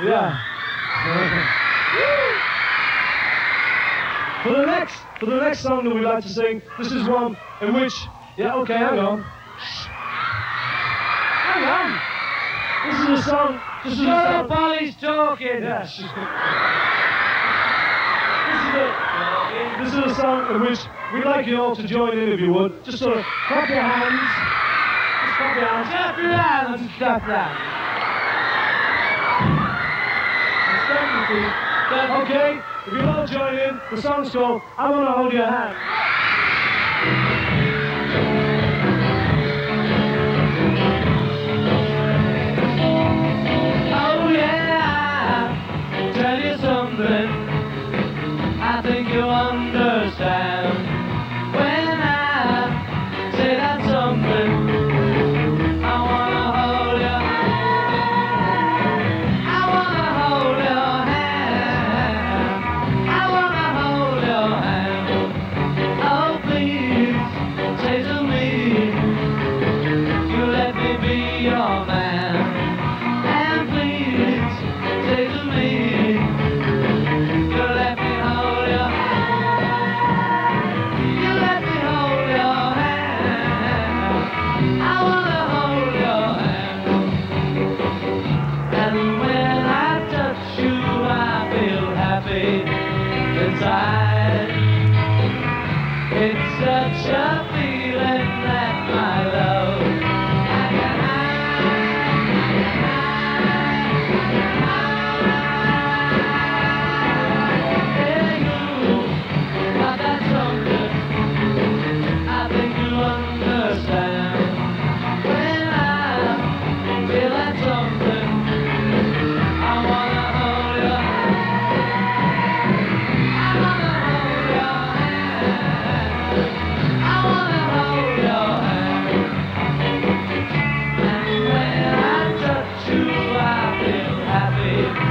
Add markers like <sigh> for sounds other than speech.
Yeah. <laughs> for the next, for the next song that we'd like to sing, this is one in which, yeah, okay, hang on. Hang on. This is a song. This is a Shut song. up, Ollie's talking. Yeah. <laughs> this is a, this is a song in which we'd like you all to join in if you would. Just sort of clap your hands. Just clap your hands. Clap your hands and clap that. And okay, if you all join in, the song's called I Wanna Hold Your Hand. Happy inside. It's such a feeling Happy